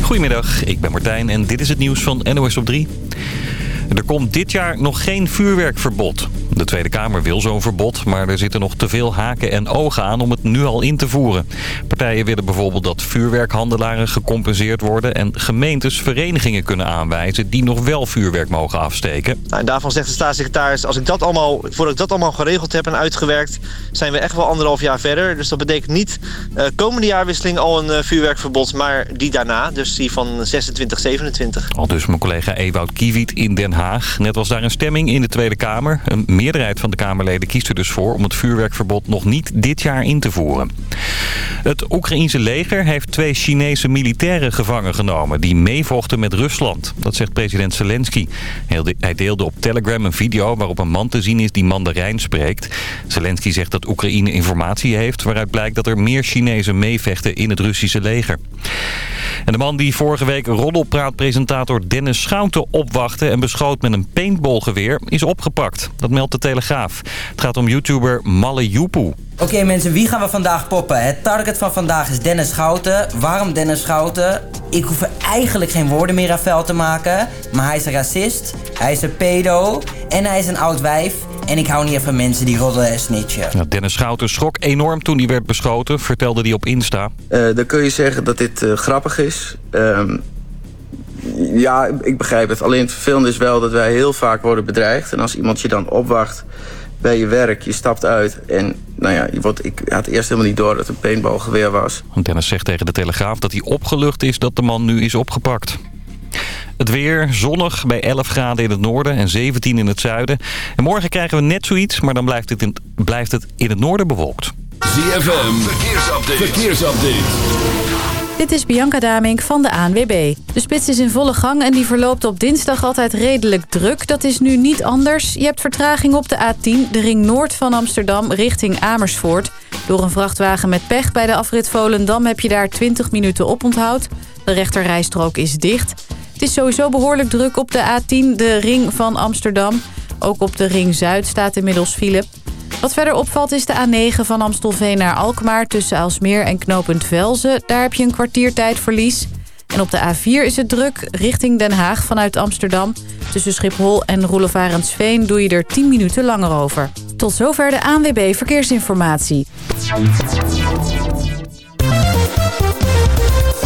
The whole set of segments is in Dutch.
Goedemiddag, ik ben Martijn en dit is het nieuws van NOS op 3. Er komt dit jaar nog geen vuurwerkverbod. De Tweede Kamer wil zo'n verbod, maar er zitten nog te veel haken en ogen aan om het nu al in te voeren. Partijen willen bijvoorbeeld dat vuurwerkhandelaren gecompenseerd worden... en gemeentes verenigingen kunnen aanwijzen die nog wel vuurwerk mogen afsteken. Nou, en daarvan zegt de staatssecretaris, als ik dat allemaal, voordat ik dat allemaal geregeld heb en uitgewerkt... zijn we echt wel anderhalf jaar verder. Dus dat betekent niet uh, komende jaarwisseling al een uh, vuurwerkverbod, maar die daarna. Dus die van 26, 27. Al dus mijn collega Ewout Kiewiet in Den Haag. Net was daar een stemming in de Tweede Kamer. Een meerderheid van de Kamerleden kiest er dus voor om het vuurwerkverbod nog niet dit jaar in te voeren. Het Oekraïense leger heeft twee Chinese militairen gevangen genomen die meevochten met Rusland. Dat zegt president Zelensky. Hij deelde op Telegram een video waarop een man te zien is die Mandarijn spreekt. Zelensky zegt dat Oekraïne informatie heeft waaruit blijkt dat er meer Chinezen meevechten in het Russische leger. En de man die vorige week roddelpraatpresentator Dennis Schouten opwachtte en beschoot met een paintballgeweer is opgepakt. Dat meldt de Telegraaf. Het gaat om YouTuber Malle Joepoe. Oké okay, mensen, wie gaan we vandaag poppen? Het target van vandaag is Dennis Schouten. Waarom Dennis Schouten? Ik hoef er eigenlijk geen woorden meer aan vuil te maken. Maar hij is een racist, hij is een pedo en hij is een oud wijf. En ik hou niet van mensen die roddelen en snitchen. Ja, Dennis Schouten schrok enorm toen hij werd beschoten, vertelde hij op Insta. Uh, dan kun je zeggen dat dit uh, grappig is. Um, ja, ik begrijp het. Alleen het vervelende is wel dat wij heel vaak worden bedreigd. En als iemand je dan opwacht bij je werk, je stapt uit en nou ja, je wordt, ik had eerst helemaal niet door dat het een paintballgeweer was. Dennis zegt tegen de Telegraaf dat hij opgelucht is dat de man nu is opgepakt. Het weer zonnig bij 11 graden in het noorden en 17 in het zuiden. En morgen krijgen we net zoiets, maar dan blijft het in, blijft het, in het noorden bewolkt. ZFM, verkeersupdate. verkeersupdate. Dit is Bianca Damink van de ANWB. De spits is in volle gang en die verloopt op dinsdag altijd redelijk druk. Dat is nu niet anders. Je hebt vertraging op de A10, de ring noord van Amsterdam richting Amersfoort. Door een vrachtwagen met pech bij de afrit Volendam heb je daar 20 minuten op onthoud. De rechterrijstrook is dicht. Het is sowieso behoorlijk druk op de A10, de ring van Amsterdam. Ook op de ring Zuid staat inmiddels file. Wat verder opvalt is de A9 van Amstelveen naar Alkmaar... tussen Aalsmeer en knooppunt Velzen. Daar heb je een kwartiertijdverlies. En op de A4 is het druk richting Den Haag vanuit Amsterdam. Tussen Schiphol en Roelevarensveen doe je er 10 minuten langer over. Tot zover de ANWB Verkeersinformatie.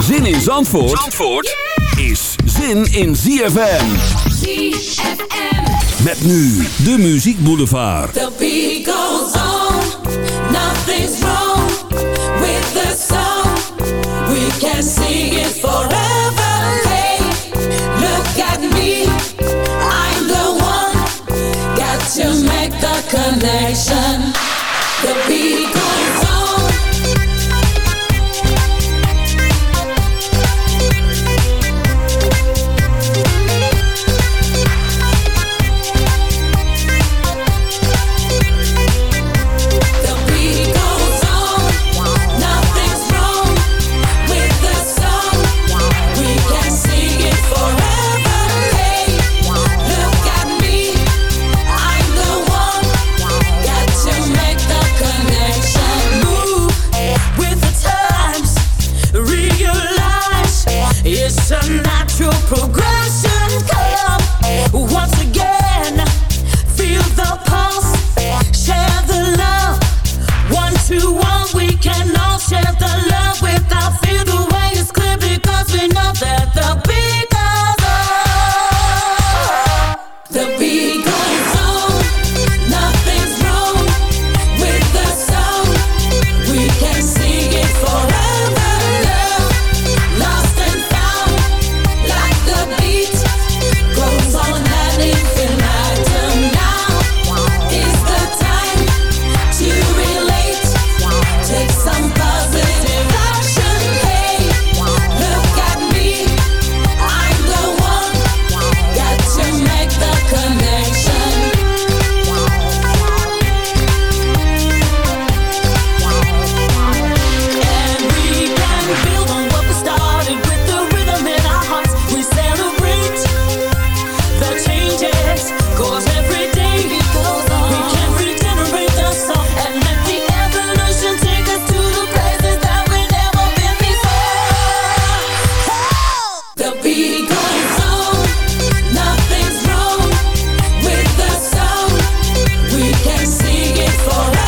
Zin in Zandvoort, Zandvoort is zin in ZFM. ZFM. Met nu de Muziek Boulevard. The beat goes on, nothing's wrong with the song. We can sing it forever. Hey, look at me, I'm the one. Got to make the connection. The beat for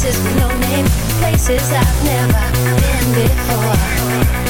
Faces with no name. Places I've never been before.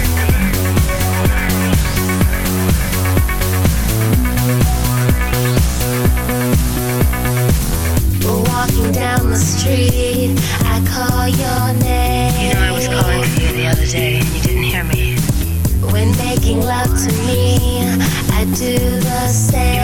street, I call your name. You know I was calling you the other day and you didn't hear me. When making love to me, I do the same.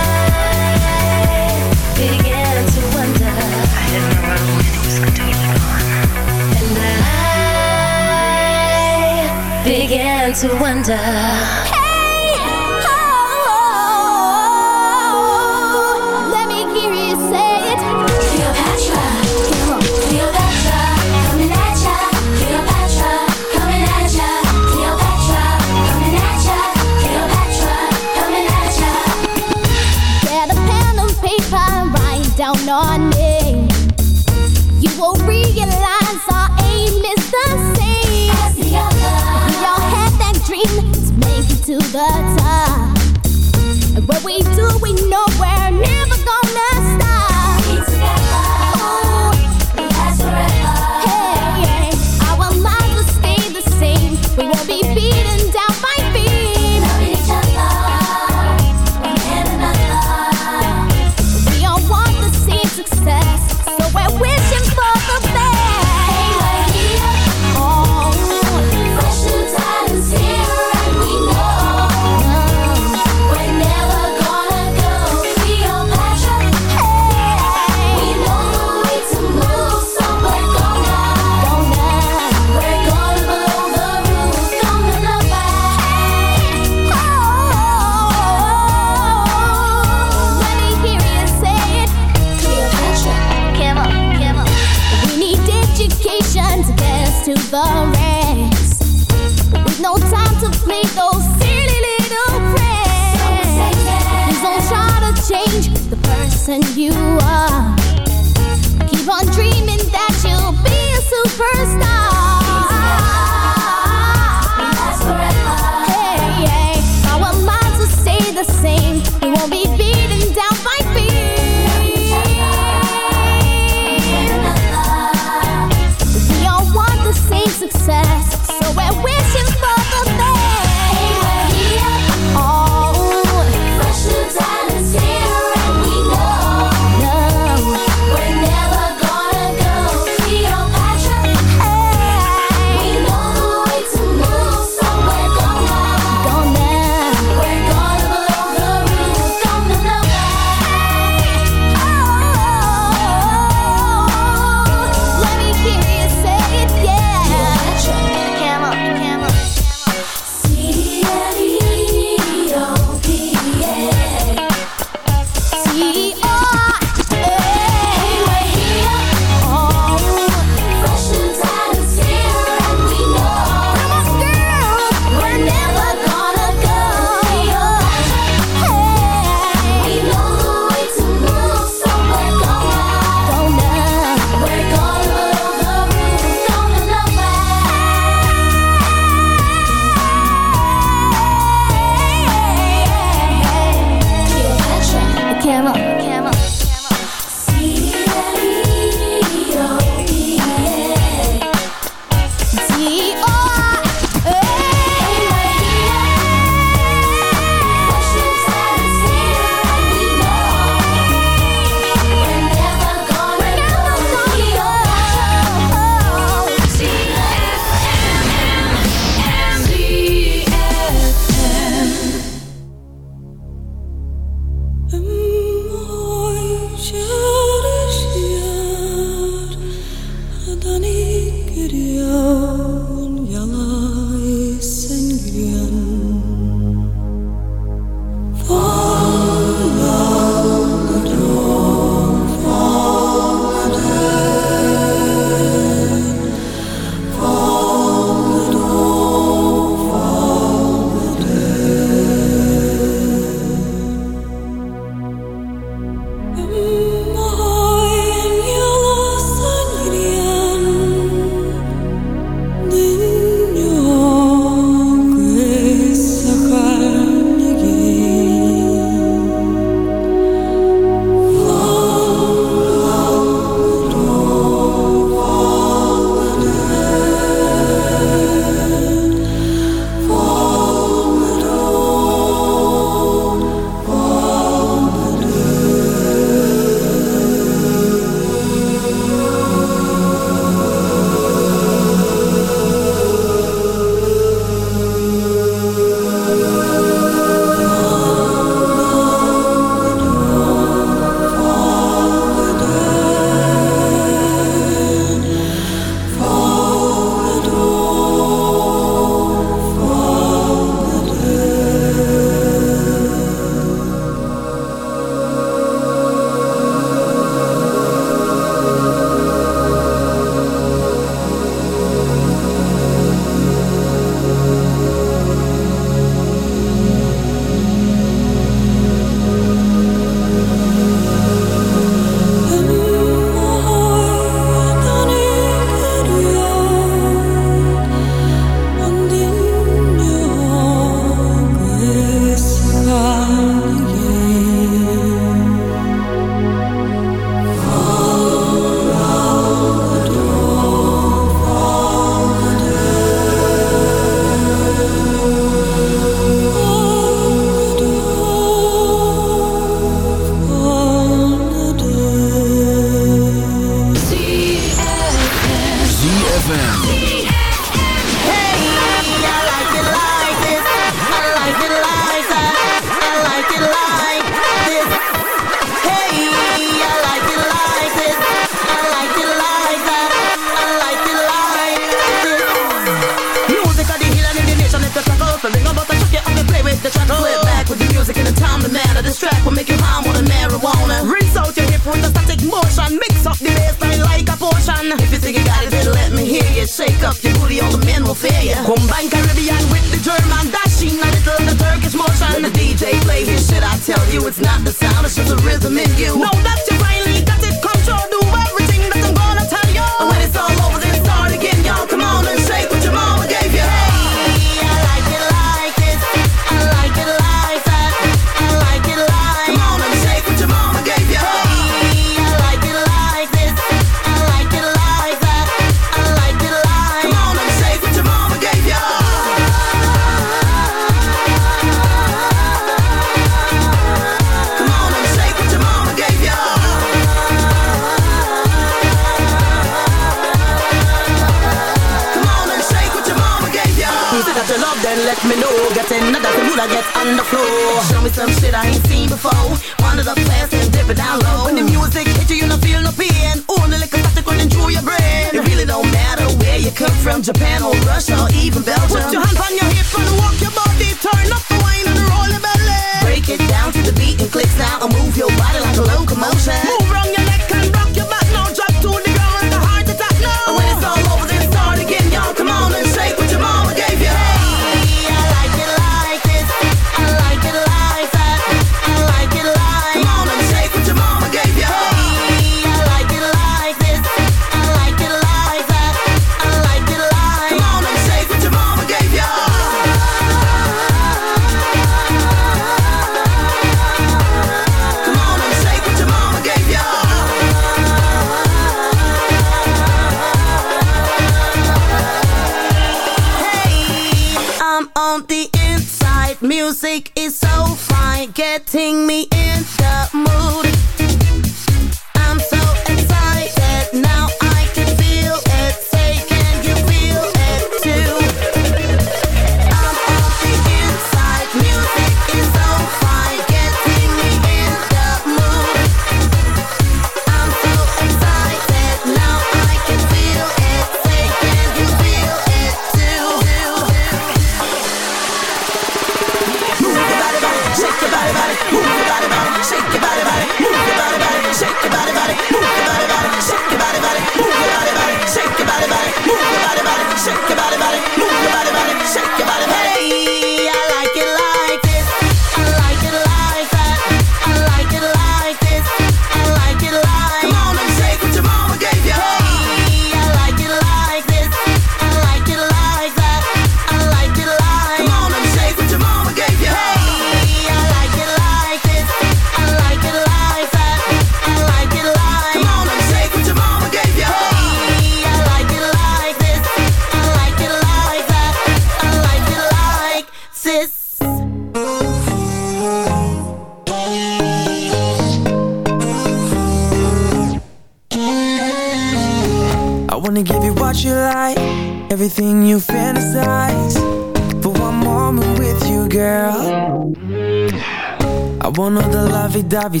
Lovey-dovey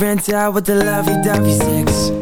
rent out with the lovey-dovey sex.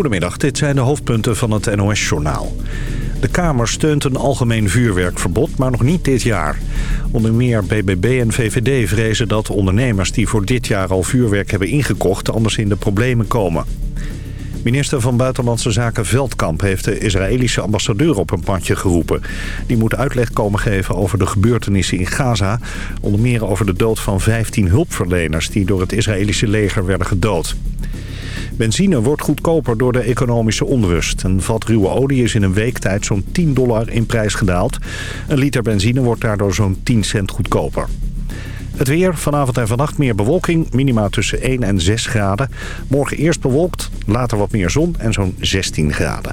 Goedemiddag, dit zijn de hoofdpunten van het NOS-journaal. De Kamer steunt een algemeen vuurwerkverbod, maar nog niet dit jaar. Onder meer BBB en VVD vrezen dat ondernemers die voor dit jaar al vuurwerk hebben ingekocht... anders in de problemen komen. Minister van Buitenlandse Zaken Veldkamp heeft de Israëlische ambassadeur op een pandje geroepen. Die moet uitleg komen geven over de gebeurtenissen in Gaza. Onder meer over de dood van 15 hulpverleners die door het Israëlische leger werden gedood. Benzine wordt goedkoper door de economische onrust. Een vat ruwe olie is in een week tijd zo'n 10 dollar in prijs gedaald. Een liter benzine wordt daardoor zo'n 10 cent goedkoper. Het weer, vanavond en vannacht meer bewolking, minima tussen 1 en 6 graden. Morgen eerst bewolkt, later wat meer zon en zo'n 16 graden.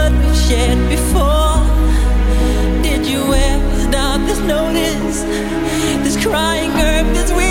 before? Did you ever stop to notice this crying earth, this weeping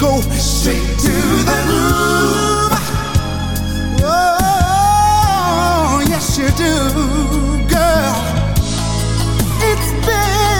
go straight to the groove. Oh, yes you do, girl. It's been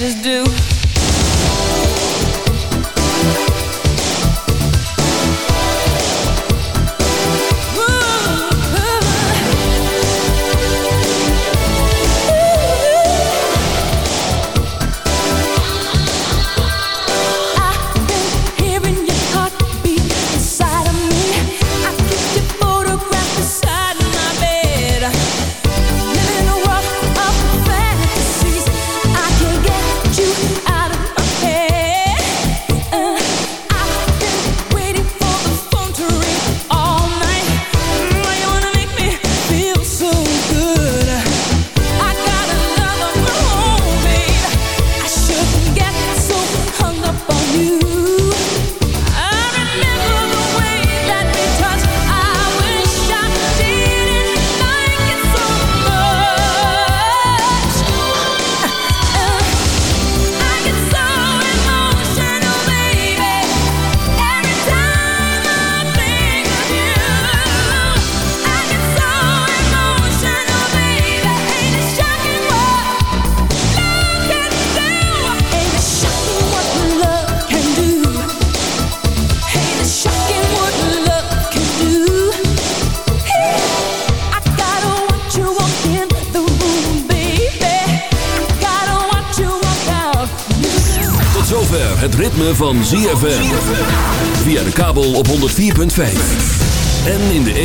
just do.